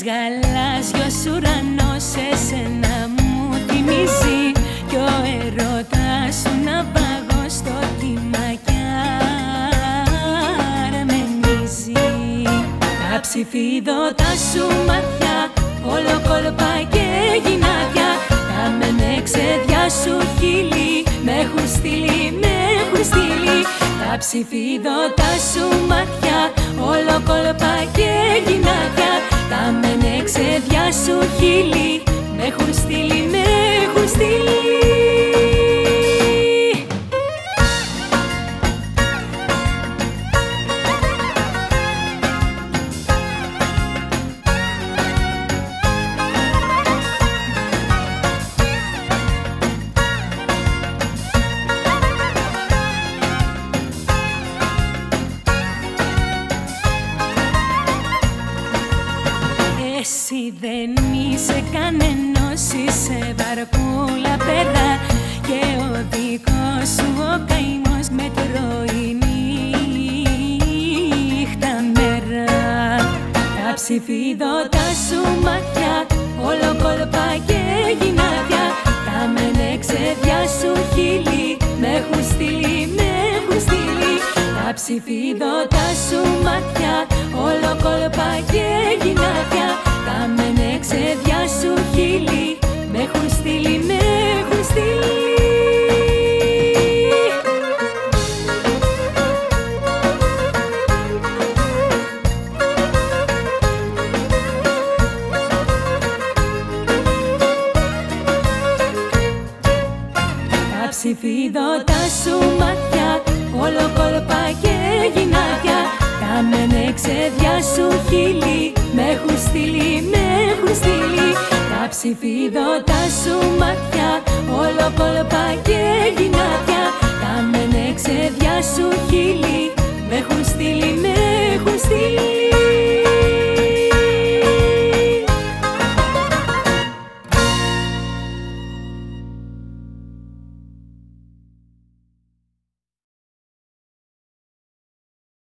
Ένας γαλάζιος ουρανός εσένα μου θυμίζει Κι ο ερώτας σου να πάγω στο τιμακιά Αρμενίζει Τα ψηφίδωτά σου ματιά Όλο κόλπα και γυνάτια. Τα μενεξεδιά σου χείλη Με έχουν στείλει, με έχουν στείλει. Τα ψηφίδωτά σου ματιά Όλο κόλπα και γυνάτια. Εσύ δεν είσαι κανένας, είσαι βαρκούλα πέρα. Και ο δικός σου ο καημός με τρώει νύχτα μέρα. Τα ψηφίδωτα σου μάτια, όλο κόλπα και γυνάτια Τα μενεξέδια σου χείλη, με έχουν στείλει, με έχουν στείλει. Τα ψηφίδωτα σου μάτια, στείλει, με έχουν στείλει. Τα ψηφίδωτα σου μάτια Όλο κόλπα ψηφίδωτα σου μάτια Όλο κόλπα και γυνάτια. Τα μενεξέδια σου χείλη Με έχουν στείλει, με έχουν στείλει